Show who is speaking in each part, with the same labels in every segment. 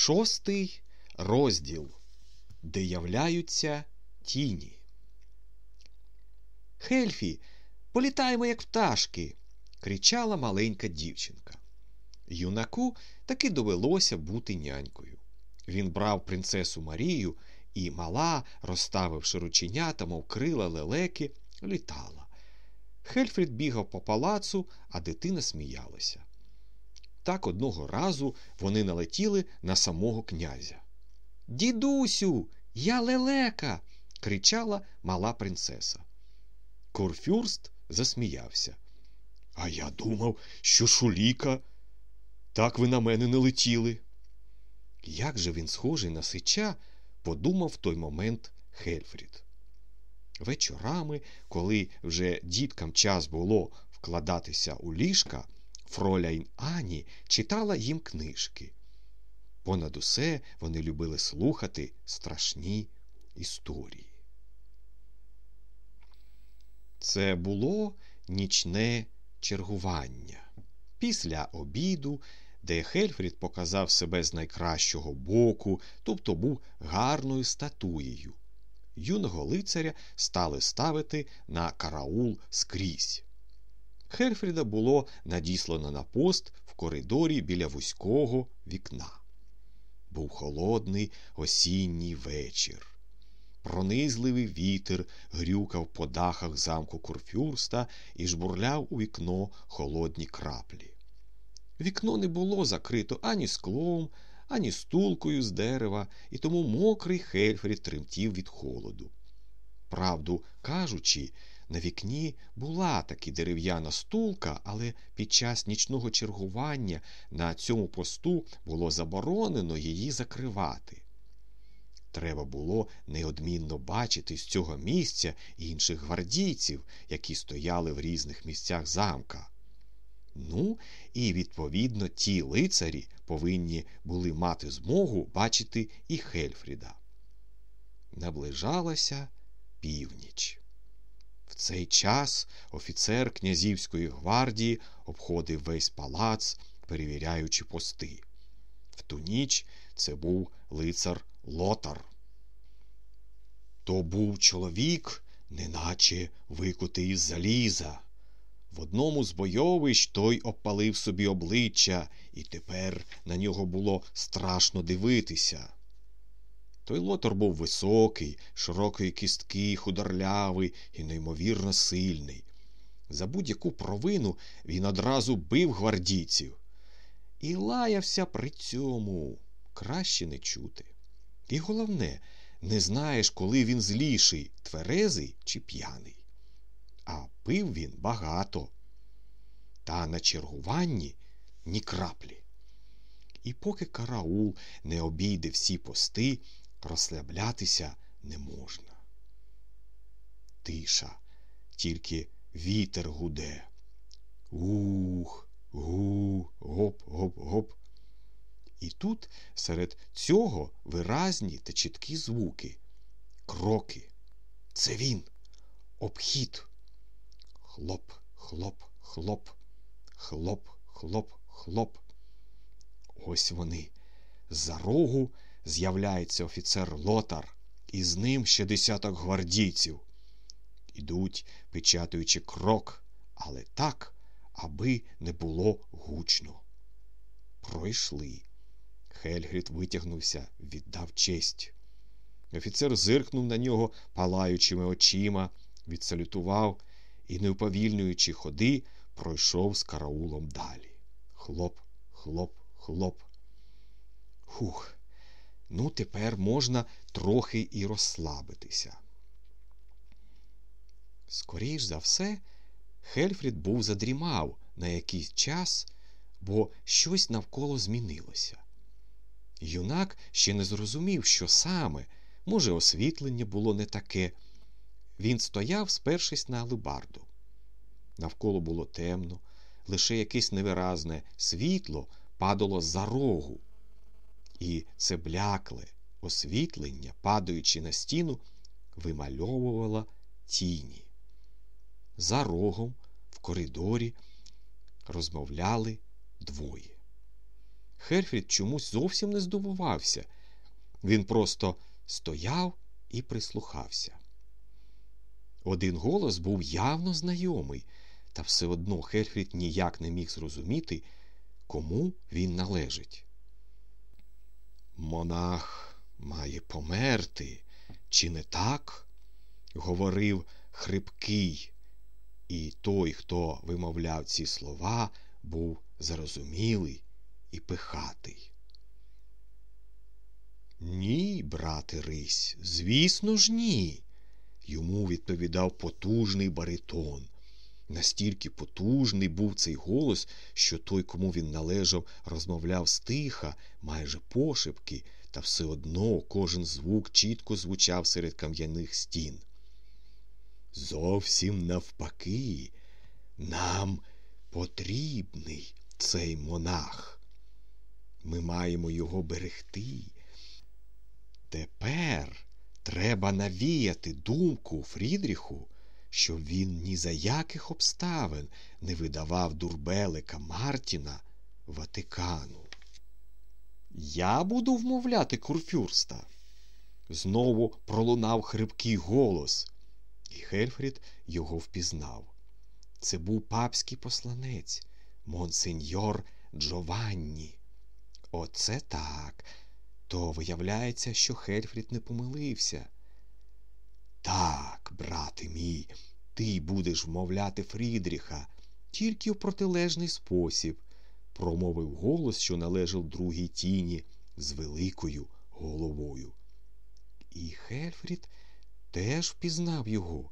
Speaker 1: Шостий розділ, де являються тіні. Хельфі, політаємо, як пташки, кричала маленька дівчинка. Юнаку таки довелося бути нянькою. Він брав принцесу Марію, і мала, розставивши рученята, мов крила лелеки, літала. Хельфрід бігав по палацу, а дитина сміялася. Так одного разу вони налетіли на самого князя. Дідусю, я лелека. кричала мала принцеса. Курфюрст засміявся. А я думав, що шуліка. Так ви на мене не летіли. Як же він схожий на сича, подумав в той момент Хельфрід. Вечорами, коли вже діткам час було вкладатися у ліжка, Фроляйн Ані читала їм книжки. Понад усе вони любили слухати страшні історії. Це було нічне чергування. Після обіду, де Хельфрід показав себе з найкращого боку, тобто був гарною статуєю. Юного лицаря стали ставити на караул скрізь. Хельфріда було надіслано на пост в коридорі біля вузького вікна. Був холодний осінній вечір. Пронизливий вітер грюкав по дахах замку Курфюрста і жбурляв у вікно холодні краплі. Вікно не було закрито ані склом, ані стулкою з дерева, і тому мокрий Хельфрід тремтів від холоду. Правду кажучи, на вікні була таки дерев'яна стулка, але під час нічного чергування на цьому посту було заборонено її закривати. Треба було неодмінно бачити з цього місця інших гвардійців, які стояли в різних місцях замка. Ну, і, відповідно, ті лицарі повинні були мати змогу бачити і Хельфріда. Наближалася північ. В цей час офіцер князівської гвардії обходив весь палац, перевіряючи пости. В ту ніч це був лицар Лотар. То був чоловік, неначе викутий із заліза. В одному з бойовищ той обпалив собі обличчя, і тепер на нього було страшно дивитися. Той лотор був високий, широкої кістки, худорлявий і неймовірно сильний. За будь-яку провину він одразу бив гвардійців і лаявся при цьому краще не чути. І головне, не знаєш, коли він зліший, тверезий чи п'яний. А пив він багато. Та на чергуванні ні краплі. І поки караул не обійде всі пости, розслаблятися не можна. Тиша, тільки вітер гуде. Ух, гу, гоп, гоп, гоп. І тут серед цього виразні та чіткі звуки, кроки. Це він, обхід. Хлоп, хлоп, хлоп, хлоп, хлоп, хлоп. Ось вони. За рогу з'являється офіцер Лотар, і з ним ще десяток гвардійців. Ідуть, печатуючи крок, але так, аби не було гучно. Пройшли. Хельфрід витягнувся, віддав честь. Офіцер зиркнув на нього палаючими очима, відсалютував і, не уповільнюючи ходи, пройшов з караулом далі. Хлоп, хлоп, хлоп. Хух. Ну, тепер можна трохи і розслабитися. Скоріш за все, Хельфрід був задрімав на якийсь час, бо щось навколо змінилося. Юнак ще не зрозумів, що саме, може, освітлення було не таке. Він стояв, спершись на алебарду. Навколо було темно, лише якесь невиразне світло падало за рогу. І це блякле освітлення, падаючи на стіну, вимальовувало тіні. За рогом в коридорі розмовляли двоє. Хельфрід чомусь зовсім не здивувався. Він просто стояв і прислухався. Один голос був явно знайомий, та все одно Хельфрід ніяк не міг зрозуміти, кому він належить. Монах має померти, чи не так? говорив хрипкий, і той, хто вимовляв ці слова, був зарозумілий і пихатий. Ні, брате Рись, звісно ж, ні. Йому відповідав потужний баритон. Настільки потужний був цей голос, що той, кому він належав, розмовляв стиха, майже пошепки, та все одно кожен звук чітко звучав серед кам'яних стін. Зовсім навпаки, нам потрібний цей монах. Ми маємо його берегти. Тепер треба навіяти думку Фрідріху, щоб він ні за яких обставин не видавав дурбелика Мартіна Ватикану. Я буду вмовляти курфюрста. Знову пролунав хрипкий голос, і Хельфрід його впізнав. Це був папський посланець, монсеньор Джованні. Оце так. То виявляється, що Хельфрід не помилився. Так, брате мій, ти будеш вмовляти Фрідріха тільки в протилежний спосіб, промовив голос, що належав другій тіні з великою головою. І Хельфрід теж впізнав його.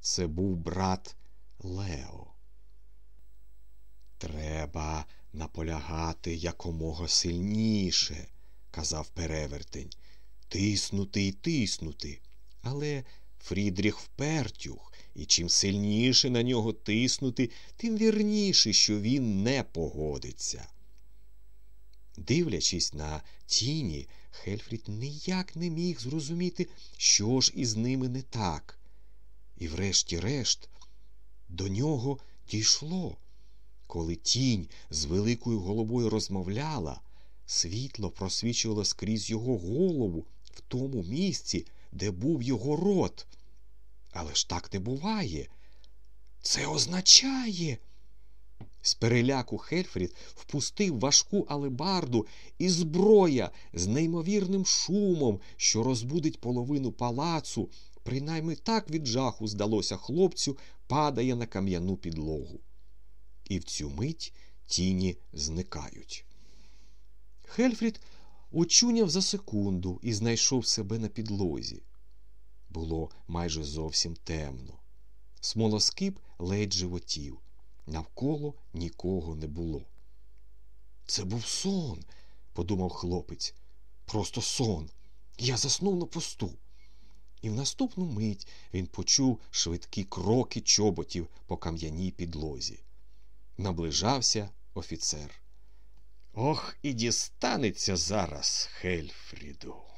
Speaker 1: Це був брат Лео. Треба наполягати якомога сильніше, казав перевертень, тиснути й тиснути. Але Фрідріх впертюх, і чим сильніше на нього тиснути, тим вірніше, що він не погодиться. Дивлячись на тіні, Хельфрід ніяк не міг зрозуміти, що ж із ними не так. І, врешті-решт, до нього дійшло. Коли тінь з великою головою розмовляла, світло просвічувало скрізь його голову в тому місці, де був його рот. Але ж так не буває. Це означає. З переляку Хельфрід впустив важку алебарду і зброя з неймовірним шумом, що розбудить половину палацу, принаймні так від жаху здалося хлопцю, падає на кам'яну підлогу. І в цю мить тіні зникають. Хельфрід очуняв за секунду і знайшов себе на підлозі. Було майже зовсім темно. Смолоскип ледь животів. Навколо нікого не було. Це був сон, подумав хлопець. Просто сон. Я заснув на посту. І в наступну мить він почув швидкі кроки чоботів по кам'яній підлозі. Наближався офіцер. Ох, і дістанеться зараз Хельфріду.